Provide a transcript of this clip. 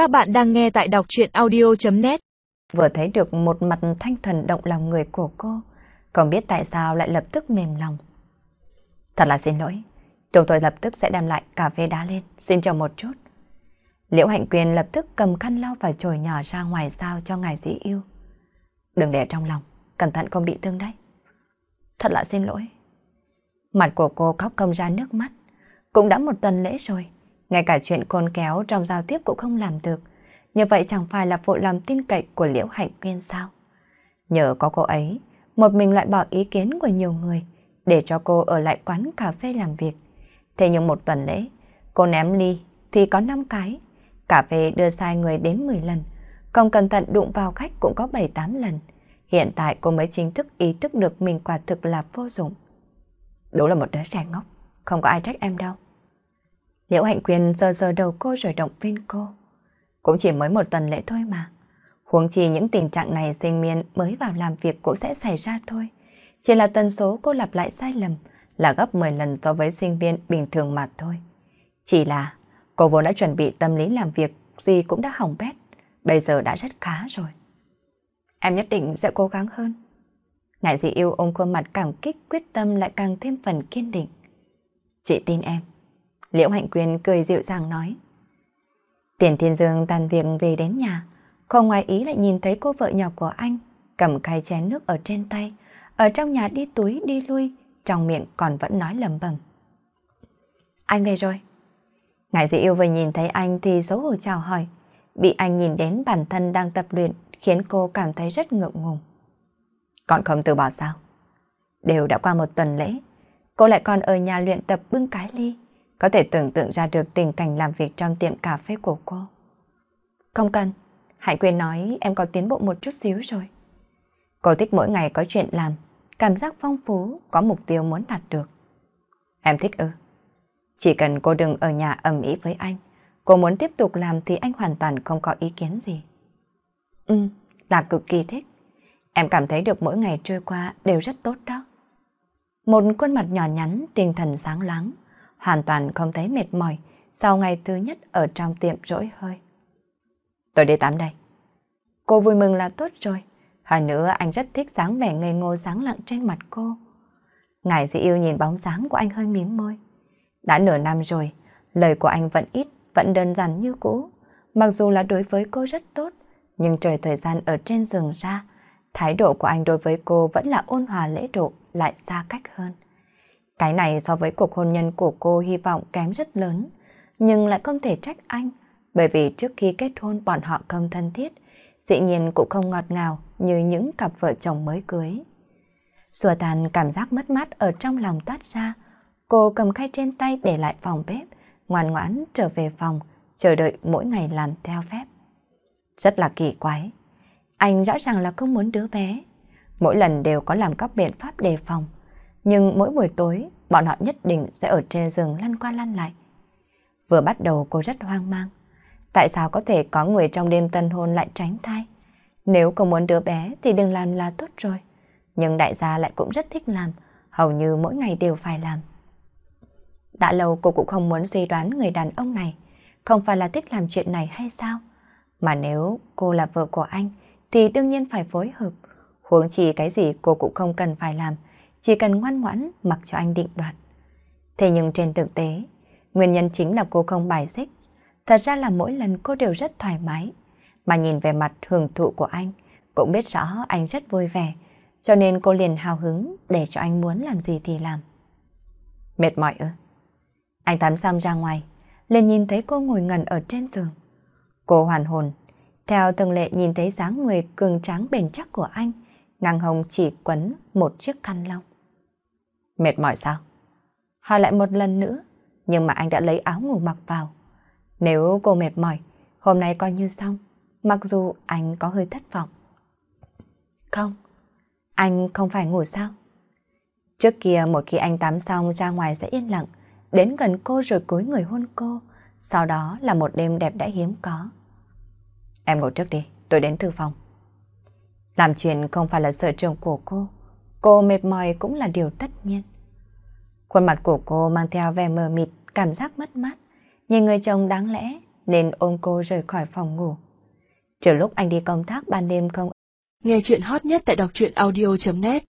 Các bạn đang nghe tại đọc chuyện audio.net Vừa thấy được một mặt thanh thuần động lòng người của cô, không biết tại sao lại lập tức mềm lòng. Thật là xin lỗi, chúng tôi lập tức sẽ đem lại cà phê đá lên, xin chờ một chút. Liễu Hạnh Quyền lập tức cầm khăn lau và chổi nhỏ ra ngoài sao cho ngài dĩ yêu. Đừng để trong lòng, cẩn thận không bị thương đấy. Thật là xin lỗi. Mặt của cô khóc công ra nước mắt. Cũng đã một tuần lễ rồi, ngay cả chuyện côn kéo trong giao tiếp cũng không làm được. Như vậy chẳng phải là phụ lòng tin cậy của Liễu Hạnh Quyên sao? Nhờ có cô ấy, một mình loại bỏ ý kiến của nhiều người để cho cô ở lại quán cà phê làm việc. Thế nhưng một tuần lễ, cô ném ly thì có 5 cái. Cà phê đưa sai người đến 10 lần, không cẩn thận đụng vào khách cũng có 7-8 lần. Hiện tại cô mới chính thức ý thức được mình quả thực là vô dụng. Đúng là một đứa trẻ ngốc, không có ai trách em đâu. Liễu Hạnh Quyền giờ giờ đầu cô rồi động viên cô. Cũng chỉ mới một tuần lễ thôi mà. Huống chi những tình trạng này sinh miên mới vào làm việc cũng sẽ xảy ra thôi. Chỉ là tần số cô lặp lại sai lầm là gấp 10 lần so với sinh viên bình thường mà thôi. Chỉ là cô vốn đã chuẩn bị tâm lý làm việc gì cũng đã hỏng bét. Bây giờ đã rất khá rồi. Em nhất định sẽ cố gắng hơn. Ngại dị yêu ôm khuôn mặt cảm kích, quyết tâm lại càng thêm phần kiên định. Chị tin em. Liễu Hạnh Quyên cười dịu dàng nói. Tiền Thiên Dương tàn việc về đến nhà, không ngoài ý lại nhìn thấy cô vợ nhỏ của anh cầm cái chén nước ở trên tay, ở trong nhà đi túi đi lui, trong miệng còn vẫn nói lầm bầm. Anh về rồi. Ngài dị yêu vừa nhìn thấy anh thì xấu hổ chào hỏi, bị anh nhìn đến bản thân đang tập luyện khiến cô cảm thấy rất ngượng ngùng. Còn không từ bỏ sao? Đều đã qua một tuần lễ, cô lại còn ở nhà luyện tập bưng cái ly. Có thể tưởng tượng ra được tình cảnh làm việc trong tiệm cà phê của cô. Không cần, Hải Quyên nói em có tiến bộ một chút xíu rồi. Cô thích mỗi ngày có chuyện làm, cảm giác phong phú, có mục tiêu muốn đạt được. Em thích ư? Chỉ cần cô đừng ở nhà ầm ĩ với anh, cô muốn tiếp tục làm thì anh hoàn toàn không có ý kiến gì. Ừ, là cực kỳ thích. Em cảm thấy được mỗi ngày trôi qua đều rất tốt đó. Một khuôn mặt nhỏ nhắn, tinh thần sáng loáng hoàn toàn không thấy mệt mỏi sau ngày thứ nhất ở trong tiệm rỗi hơi. Tôi đi tắm đây. Cô vui mừng là tốt rồi. Hơn nữa anh rất thích dáng vẻ ngây ngô sáng lặng trên mặt cô. Ngài dị yêu nhìn bóng dáng của anh hơi mím môi. Đã nửa năm rồi, lời của anh vẫn ít, vẫn đơn giản như cũ. Mặc dù là đối với cô rất tốt, nhưng trời thời gian ở trên giường ra, thái độ của anh đối với cô vẫn là ôn hòa lễ độ, lại xa cách hơn. Cái này so với cuộc hôn nhân của cô hy vọng kém rất lớn, nhưng lại không thể trách anh, bởi vì trước khi kết hôn bọn họ không thân thiết, dĩ nhiên cũng không ngọt ngào như những cặp vợ chồng mới cưới. Xua tàn cảm giác mất mát ở trong lòng toát ra, cô cầm khay trên tay để lại phòng bếp, ngoan ngoãn trở về phòng, chờ đợi mỗi ngày làm theo phép. Rất là kỳ quái. Anh rõ ràng là không muốn đứa bé. Mỗi lần đều có làm các biện pháp đề phòng nhưng mỗi buổi tối bọn họ nhất định sẽ ở trên giường lăn qua lăn lại. Vừa bắt đầu cô rất hoang mang. Tại sao có thể có người trong đêm tân hôn lại tránh thai? Nếu không muốn đứa bé thì đừng làm là tốt rồi. Nhưng đại gia lại cũng rất thích làm, hầu như mỗi ngày đều phải làm. Đã lâu cô cũng không muốn suy đoán người đàn ông này, không phải là thích làm chuyện này hay sao? Mà nếu cô là vợ của anh thì đương nhiên phải phối hợp. Huống chi cái gì cô cũng không cần phải làm, chỉ cần ngoan ngoãn mặc cho anh định đoạt. Thế nhưng trên thực tế, nguyên nhân chính là cô không bài xích. Thật ra là mỗi lần cô đều rất thoải mái, mà nhìn về mặt hưởng thụ của anh, cũng biết rõ anh rất vui vẻ, cho nên cô liền hào hứng để cho anh muốn làm gì thì làm. Mệt mỏi ư? Anh tắm xong ra ngoài, liền nhìn thấy cô ngồi ngẩn ở trên giường. Cô hoàn hồn, theo từng lệ nhìn thấy dáng người cường tráng bền chắc của anh, nàng hồng chỉ quấn một chiếc khăn lông. Mệt mỏi sao? Hỏi lại một lần nữa, nhưng mà anh đã lấy áo ngủ mặc vào. Nếu cô mệt mỏi, hôm nay coi như xong, mặc dù anh có hơi thất vọng. Không, anh không phải ngủ sao? Trước kia một khi anh tắm xong ra ngoài sẽ yên lặng, đến gần cô rồi cúi người hôn cô, sau đó là một đêm đẹp đã hiếm có. Em ngủ trước đi, tôi đến thư phòng. Làm chuyện không phải là sở trường của cô, cô mệt mỏi cũng là điều tất nhiên. Khuôn mặt của cô mang theo vẻ mờ mịt, cảm giác mất mát. Nhìn người chồng đáng lẽ nên ôm cô rời khỏi phòng ngủ. Trừ lúc anh đi công tác ban đêm không Nghe chuyện hot nhất tại đọc truyện audio.net